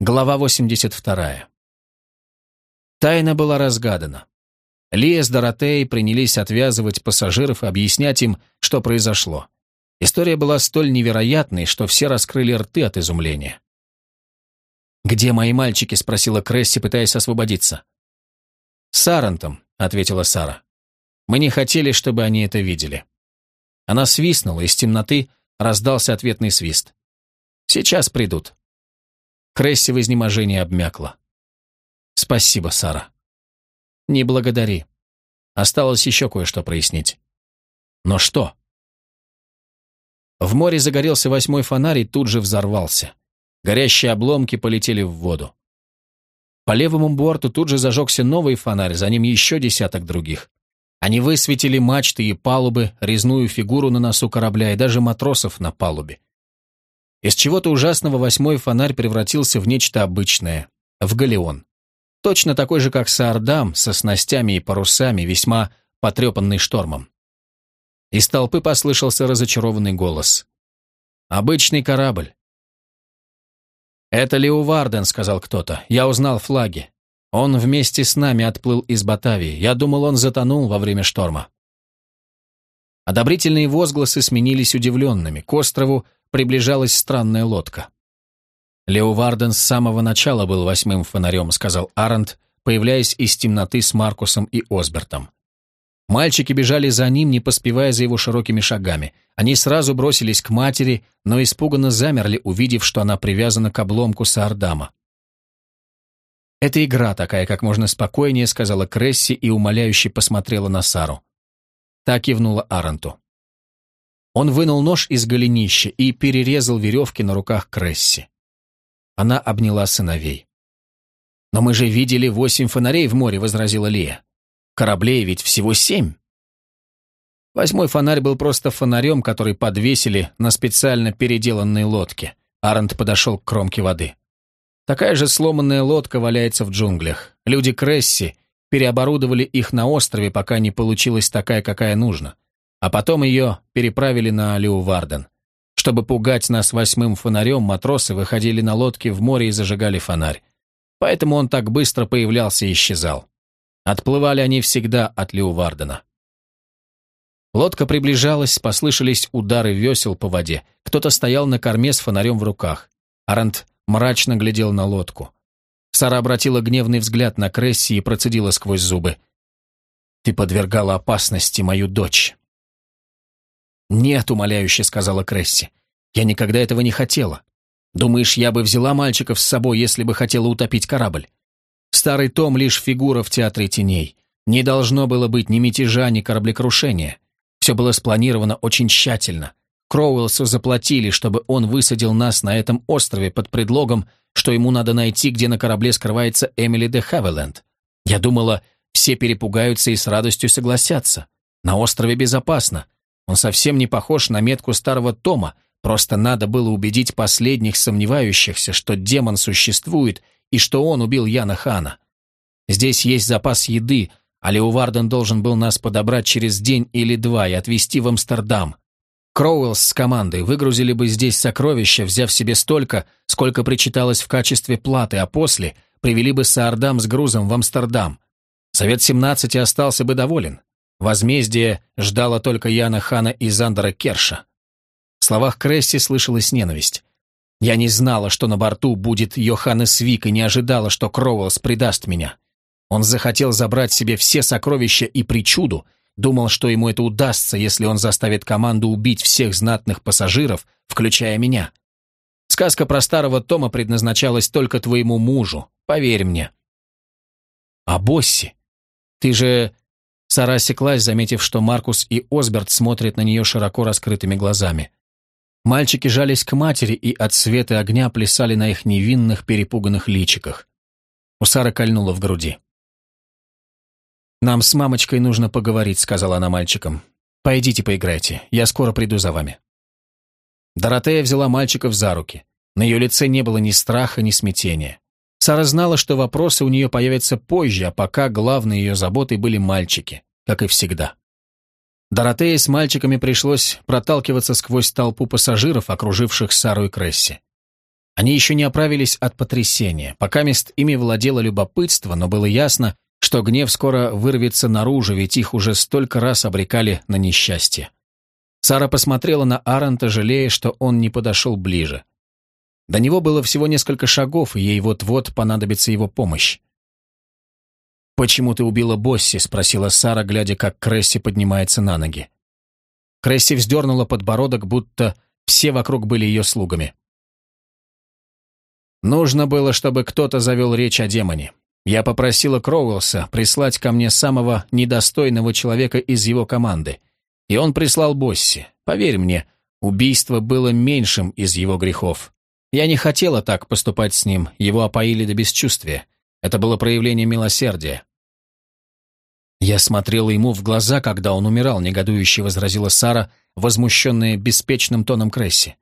Глава 82. Тайна была разгадана. Лия с Доротеей принялись отвязывать пассажиров и объяснять им, что произошло. История была столь невероятной, что все раскрыли рты от изумления. «Где мои мальчики?» — спросила Кресси, пытаясь освободиться. «С Арентом», — ответила Сара. «Мы не хотели, чтобы они это видели». Она свистнула, из темноты раздался ответный свист. «Сейчас придут». Кресси в изнеможении обмякла. «Спасибо, Сара». «Не благодари. Осталось еще кое-что прояснить». «Но что?» В море загорелся восьмой фонарь и тут же взорвался. Горящие обломки полетели в воду. По левому борту тут же зажегся новый фонарь, за ним еще десяток других. Они высветили мачты и палубы, резную фигуру на носу корабля и даже матросов на палубе. Из чего-то ужасного восьмой фонарь превратился в нечто обычное, в галеон. Точно такой же, как Саардам, со снастями и парусами, весьма потрепанный штормом. Из толпы послышался разочарованный голос. «Обычный корабль». «Это Леуварден», — сказал кто-то. «Я узнал флаги. Он вместе с нами отплыл из Батавии. Я думал, он затонул во время шторма». Одобрительные возгласы сменились удивленными. К острову приближалась странная лодка. «Лео с самого начала был восьмым фонарем», — сказал Арент, появляясь из темноты с Маркусом и Осбертом. Мальчики бежали за ним, не поспевая за его широкими шагами. Они сразу бросились к матери, но испуганно замерли, увидев, что она привязана к обломку Саардама. «Это игра такая, как можно спокойнее», — сказала Кресси и умоляюще посмотрела на Сару. Так кивнула Аренту. Он вынул нож из голенища и перерезал веревки на руках Кресси. Она обняла сыновей. «Но мы же видели восемь фонарей в море», — возразила Лия. «Кораблей ведь всего семь». Восьмой фонарь был просто фонарем, который подвесили на специально переделанной лодке. Арент подошел к кромке воды. Такая же сломанная лодка валяется в джунглях. Люди Кресси переоборудовали их на острове, пока не получилась такая, какая нужна а потом ее переправили на Люварден. Чтобы пугать нас восьмым фонарем, матросы выходили на лодке в море и зажигали фонарь. Поэтому он так быстро появлялся и исчезал. Отплывали они всегда от Леувардена. Лодка приближалась, послышались удары весел по воде. Кто-то стоял на корме с фонарем в руках. Арант мрачно глядел на лодку. Сара обратила гневный взгляд на Кресси и процедила сквозь зубы. «Ты подвергала опасности мою дочь». «Нет», — умоляюще сказала Кресси. «Я никогда этого не хотела. Думаешь, я бы взяла мальчиков с собой, если бы хотела утопить корабль? Старый Том лишь фигура в театре теней. Не должно было быть ни мятежа, ни кораблекрушения. Все было спланировано очень тщательно. Кроуэлсу заплатили, чтобы он высадил нас на этом острове под предлогом, что ему надо найти, где на корабле скрывается Эмили де Хавиленд. Я думала, все перепугаются и с радостью согласятся. На острове безопасно. Он совсем не похож на метку старого Тома, просто надо было убедить последних сомневающихся, что демон существует и что он убил Яна Хана. Здесь есть запас еды, а Леуварден должен был нас подобрать через день или два и отвезти в Амстердам. Кроуэллс с командой выгрузили бы здесь сокровища, взяв себе столько, сколько причиталось в качестве платы, а после привели бы Саардам с грузом в Амстердам. Совет 17 остался бы доволен. Возмездие ждало только Яна Хана и Зандера Керша. В словах Кресси слышалась ненависть. Я не знала, что на борту будет Йоханнес Вик, и не ожидала, что Кроуэллс предаст меня. Он захотел забрать себе все сокровища и причуду, думал, что ему это удастся, если он заставит команду убить всех знатных пассажиров, включая меня. Сказка про старого Тома предназначалась только твоему мужу, поверь мне. А Босси? Ты же Сара осеклась, заметив, что Маркус и Осберт смотрят на нее широко раскрытыми глазами. Мальчики жались к матери и от света огня плясали на их невинных, перепуганных личиках. У Сары кольнуло в груди. «Нам с мамочкой нужно поговорить», — сказала она мальчикам. «Пойдите поиграйте, я скоро приду за вами». Доротея взяла мальчиков за руки. На ее лице не было ни страха, ни смятения. Сара знала, что вопросы у нее появятся позже, а пока главной ее заботой были мальчики, как и всегда. Доротее с мальчиками пришлось проталкиваться сквозь толпу пассажиров, окруживших Сару и Кресси. Они еще не оправились от потрясения. Пока мест ими владело любопытство, но было ясно, что гнев скоро вырвется наружу, ведь их уже столько раз обрекали на несчастье. Сара посмотрела на Аранта, жалея, что он не подошел ближе. До него было всего несколько шагов, и ей вот-вот понадобится его помощь. «Почему ты убила Босси?» — спросила Сара, глядя, как Кресси поднимается на ноги. Кресси вздернула подбородок, будто все вокруг были ее слугами. «Нужно было, чтобы кто-то завел речь о демоне. Я попросила Кроуэлса прислать ко мне самого недостойного человека из его команды, и он прислал Босси. Поверь мне, убийство было меньшим из его грехов. Я не хотела так поступать с ним, его опоили до бесчувствия. Это было проявление милосердия. Я смотрела ему в глаза, когда он умирал, негодующе возразила Сара, возмущенная беспечным тоном Кресси.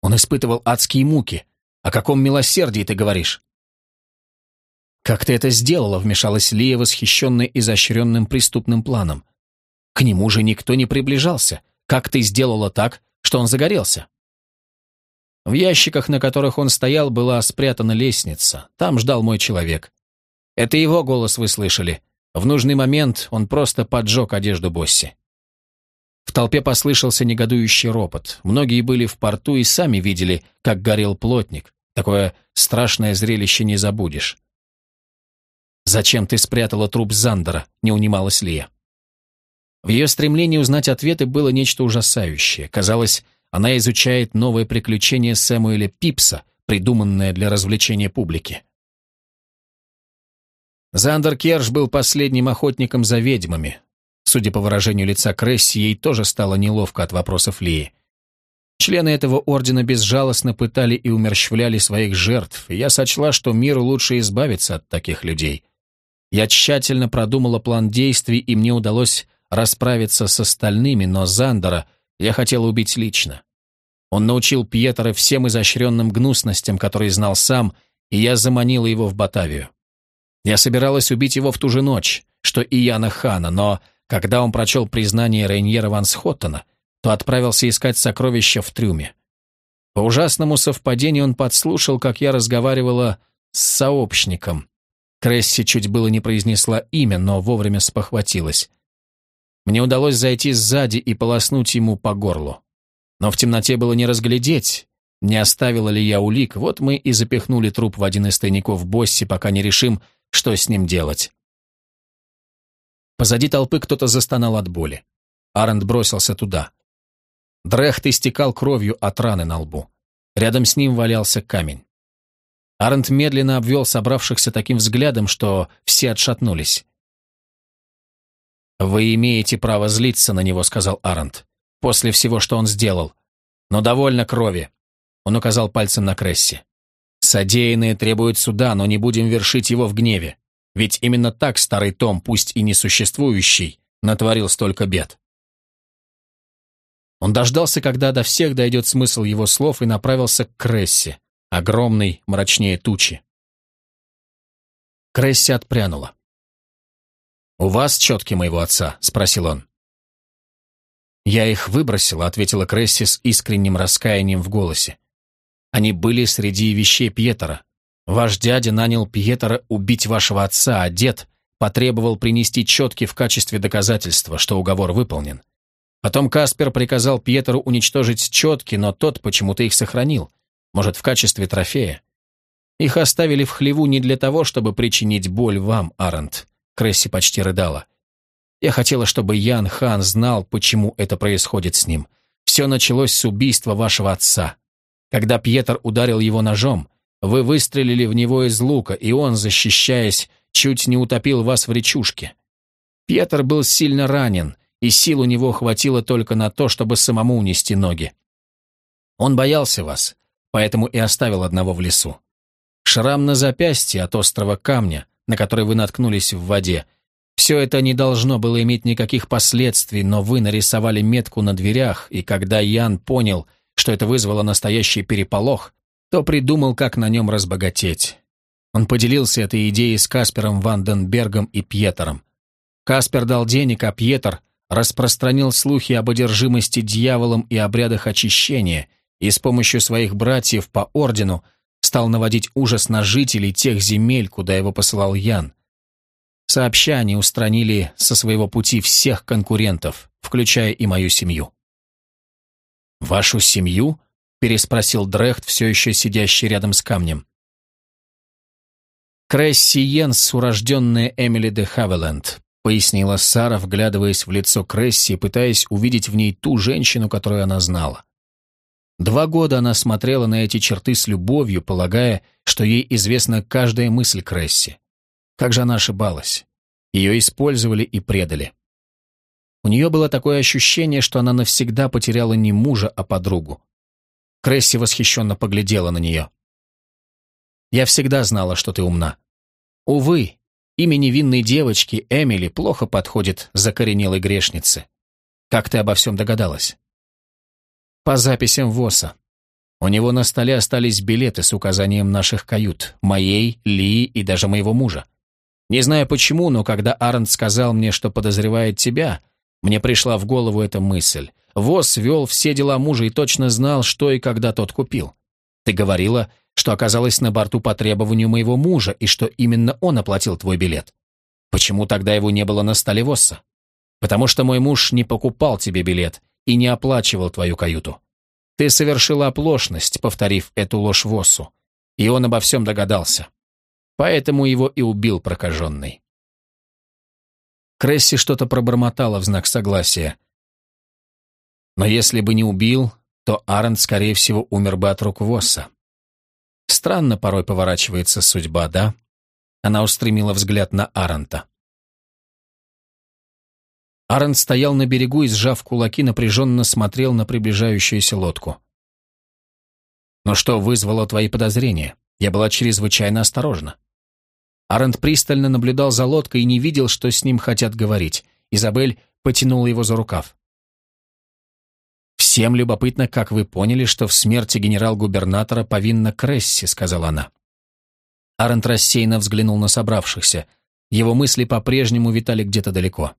Он испытывал адские муки. О каком милосердии ты говоришь? «Как ты это сделала?» — вмешалась Лия, восхищенная изощренным преступным планом. «К нему же никто не приближался. Как ты сделала так, что он загорелся?» В ящиках, на которых он стоял, была спрятана лестница. Там ждал мой человек. Это его голос вы слышали. В нужный момент он просто поджег одежду Босси. В толпе послышался негодующий ропот. Многие были в порту и сами видели, как горел плотник. Такое страшное зрелище не забудешь. «Зачем ты спрятала труп Зандера?» — не унималась Лия. В ее стремлении узнать ответы было нечто ужасающее. Казалось, она изучает новое приключение Сэмуэля Пипса, придуманное для развлечения публики. Зандер Керш был последним охотником за ведьмами. Судя по выражению лица Кресси, ей тоже стало неловко от вопросов Лии. Члены этого ордена безжалостно пытали и умерщвляли своих жертв, и я сочла, что миру лучше избавиться от таких людей. Я тщательно продумала план действий, и мне удалось расправиться с остальными, но Зандера я хотела убить лично. Он научил Пьетера всем изощренным гнусностям, которые знал сам, и я заманила его в Батавию. Я собиралась убить его в ту же ночь, что и Яна Хана, но когда он прочел признание Рейньера Ван Схоттона, то отправился искать сокровища в трюме. По ужасному совпадению он подслушал, как я разговаривала с сообщником, Кресси чуть было не произнесла имя, но вовремя спохватилась. Мне удалось зайти сзади и полоснуть ему по горлу. Но в темноте было не разглядеть, не оставила ли я улик, вот мы и запихнули труп в один из тайников Босси, пока не решим, что с ним делать. Позади толпы кто-то застонал от боли. Арент бросился туда. Дрехт истекал кровью от раны на лбу. Рядом с ним валялся камень. Арент медленно обвел собравшихся таким взглядом, что все отшатнулись. «Вы имеете право злиться на него», — сказал Арент, — «после всего, что он сделал. Но довольно крови», — он указал пальцем на Кресси. «Содеянные требуют суда, но не будем вершить его в гневе. Ведь именно так старый Том, пусть и несуществующий, натворил столько бед». Он дождался, когда до всех дойдет смысл его слов, и направился к Кресси огромный, мрачнее тучи. Кресси отпрянула. «У вас четки моего отца?» — спросил он. «Я их выбросила», — ответила Кресси с искренним раскаянием в голосе. «Они были среди вещей Пьетера. Ваш дядя нанял Пьетера убить вашего отца, а дед потребовал принести четки в качестве доказательства, что уговор выполнен. Потом Каспер приказал Пьетеру уничтожить четки, но тот почему-то их сохранил. Может, в качестве трофея? Их оставили в хлеву не для того, чтобы причинить боль вам, Арент. Кресси почти рыдала. Я хотела, чтобы Ян Хан знал, почему это происходит с ним. Все началось с убийства вашего отца. Когда Пьетер ударил его ножом, вы выстрелили в него из лука, и он, защищаясь, чуть не утопил вас в речушке. Пьетер был сильно ранен, и сил у него хватило только на то, чтобы самому унести ноги. Он боялся вас, поэтому и оставил одного в лесу. Шрам на запястье от острого камня, на который вы наткнулись в воде. Все это не должно было иметь никаких последствий, но вы нарисовали метку на дверях, и когда Ян понял, что это вызвало настоящий переполох, то придумал, как на нем разбогатеть. Он поделился этой идеей с Каспером Ванденбергом и Пьетером. Каспер дал денег, а Пьетер распространил слухи об одержимости дьяволом и обрядах очищения, и с помощью своих братьев по ордену стал наводить ужас на жителей тех земель, куда его посылал Ян. Сообща они устранили со своего пути всех конкурентов, включая и мою семью. «Вашу семью?» — переспросил Дрехт, все еще сидящий рядом с камнем. «Кресси Йенс, урожденная Эмили де Хавеленд», — пояснила Сара, вглядываясь в лицо Кресси пытаясь увидеть в ней ту женщину, которую она знала. Два года она смотрела на эти черты с любовью, полагая, что ей известна каждая мысль Кресси. Как же она ошибалась. Ее использовали и предали. У нее было такое ощущение, что она навсегда потеряла не мужа, а подругу. Кресси восхищенно поглядела на нее. «Я всегда знала, что ты умна. Увы, имя невинной девочки Эмили плохо подходит закоренелой грешнице. Как ты обо всем догадалась?» «По записям ВОСа. У него на столе остались билеты с указанием наших кают, моей, Ли и даже моего мужа. Не знаю почему, но когда Арнт сказал мне, что подозревает тебя, мне пришла в голову эта мысль. ВОЗ вел все дела мужа и точно знал, что и когда тот купил. Ты говорила, что оказалась на борту по требованию моего мужа и что именно он оплатил твой билет. Почему тогда его не было на столе ВОСа? Потому что мой муж не покупал тебе билет и не оплачивал твою каюту. Ты совершила оплошность, повторив эту ложь ВОСу, и он обо всем догадался. Поэтому его и убил прокаженный. Кресси что-то пробормотала в знак согласия. Но если бы не убил, то Арент, скорее всего, умер бы от рук Восса. Странно порой поворачивается судьба, да? Она устремила взгляд на Арента. Арент стоял на берегу и, сжав кулаки, напряженно смотрел на приближающуюся лодку. «Но что вызвало твои подозрения? Я была чрезвычайно осторожна». Арент пристально наблюдал за лодкой и не видел, что с ним хотят говорить. Изабель потянула его за рукав. «Всем любопытно, как вы поняли, что в смерти генерал-губернатора повинна Кресси», — сказала она. Арент рассеянно взглянул на собравшихся. Его мысли по-прежнему витали где-то далеко.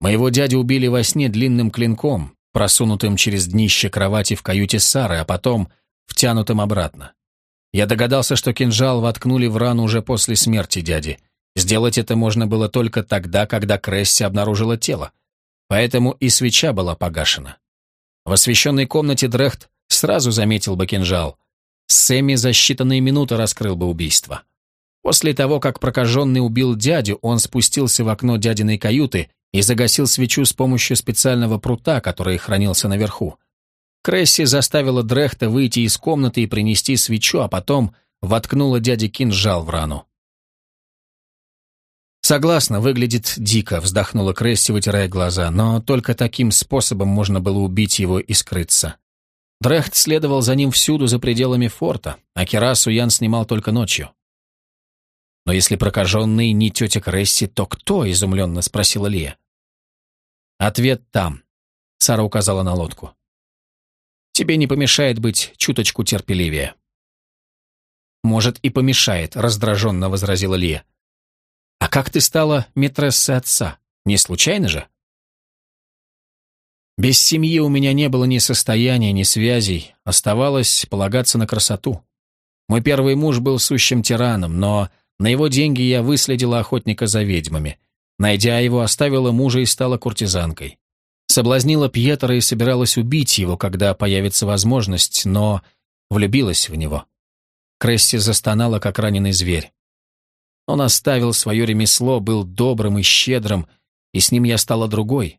«Моего дядю убили во сне длинным клинком, просунутым через днище кровати в каюте Сары, а потом втянутым обратно. Я догадался, что кинжал воткнули в рану уже после смерти дяди. Сделать это можно было только тогда, когда Кресси обнаружила тело. Поэтому и свеча была погашена. В освещенной комнате Дрехт сразу заметил бы кинжал. Сэмми за считанные минуты раскрыл бы убийство. После того, как прокаженный убил дядю, он спустился в окно дядиной каюты и загасил свечу с помощью специального прута, который хранился наверху. Кресси заставила Дрехта выйти из комнаты и принести свечу, а потом воткнула дяде кинжал в рану. «Согласна, выглядит дико», — вздохнула Кресси, вытирая глаза, но только таким способом можно было убить его и скрыться. Дрехт следовал за ним всюду за пределами форта, а керасу Ян снимал только ночью. «Но если прокаженный не тетя Кресси, то кто?» — изумленно спросила Лия. «Ответ там», — Сара указала на лодку. Тебе не помешает быть чуточку терпеливее». «Может, и помешает», — раздраженно возразила Лия. «А как ты стала метрессой отца? Не случайно же?» «Без семьи у меня не было ни состояния, ни связей. Оставалось полагаться на красоту. Мой первый муж был сущим тираном, но на его деньги я выследила охотника за ведьмами. Найдя его, оставила мужа и стала куртизанкой. Соблазнила Пьетера и собиралась убить его, когда появится возможность, но влюбилась в него. Кресси застонала, как раненый зверь. Он оставил свое ремесло, был добрым и щедрым, и с ним я стала другой.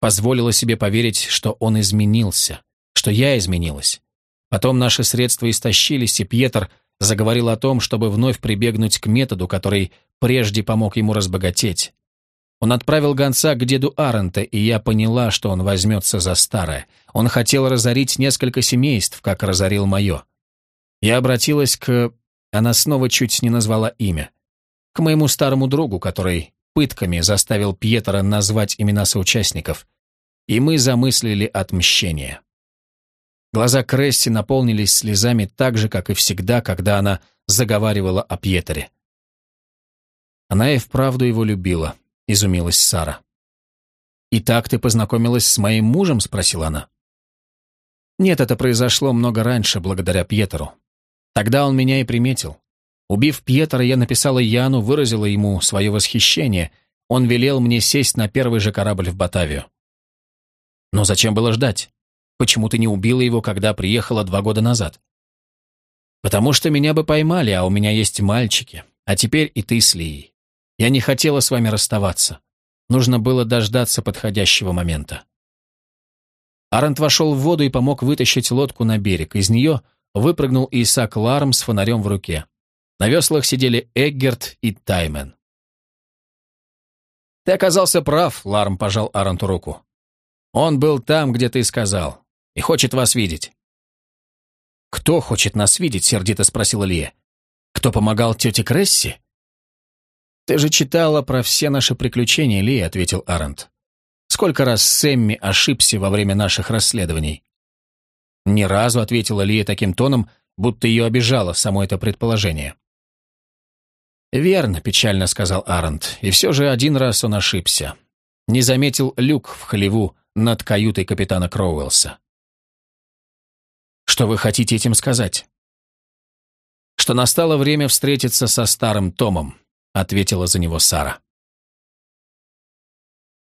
Позволила себе поверить, что он изменился, что я изменилась. Потом наши средства истощились, и Пьетер заговорил о том, чтобы вновь прибегнуть к методу, который прежде помог ему разбогатеть. Он отправил гонца к деду Арента, и я поняла, что он возьмется за старое. Он хотел разорить несколько семейств, как разорил мое. Я обратилась к... Она снова чуть не назвала имя. К моему старому другу, который пытками заставил Пьетера назвать имена соучастников. И мы замыслили отмщение. Глаза Кресси наполнились слезами так же, как и всегда, когда она заговаривала о Пьетере. Она и вправду его любила. — изумилась Сара. «И так ты познакомилась с моим мужем?» — спросила она. Нет, это произошло много раньше, благодаря Пьетеру. Тогда он меня и приметил. Убив Пьетера, я написала Яну, выразила ему свое восхищение. Он велел мне сесть на первый же корабль в Батавию. Но зачем было ждать? Почему ты не убила его, когда приехала два года назад? Потому что меня бы поймали, а у меня есть мальчики. А теперь и ты с Лией. Я не хотела с вами расставаться. Нужно было дождаться подходящего момента. Арент вошел в воду и помог вытащить лодку на берег. Из нее выпрыгнул Исаак Ларм с фонарем в руке. На веслах сидели Эггерт и Таймен. «Ты оказался прав», — Ларм пожал Аранту руку. «Он был там, где ты сказал, и хочет вас видеть». «Кто хочет нас видеть?» — сердито спросила Лия. «Кто помогал тете Кресси?» «Ты же читала про все наши приключения, Лия», — ответил Арент. «Сколько раз Сэмми ошибся во время наших расследований?» «Ни разу», — ответила Лия таким тоном, будто ее обижало само это предположение. «Верно», — печально сказал Арент, и все же один раз он ошибся. Не заметил люк в хлеву над каютой капитана Кроуэлса. «Что вы хотите этим сказать?» «Что настало время встретиться со старым Томом», — ответила за него Сара.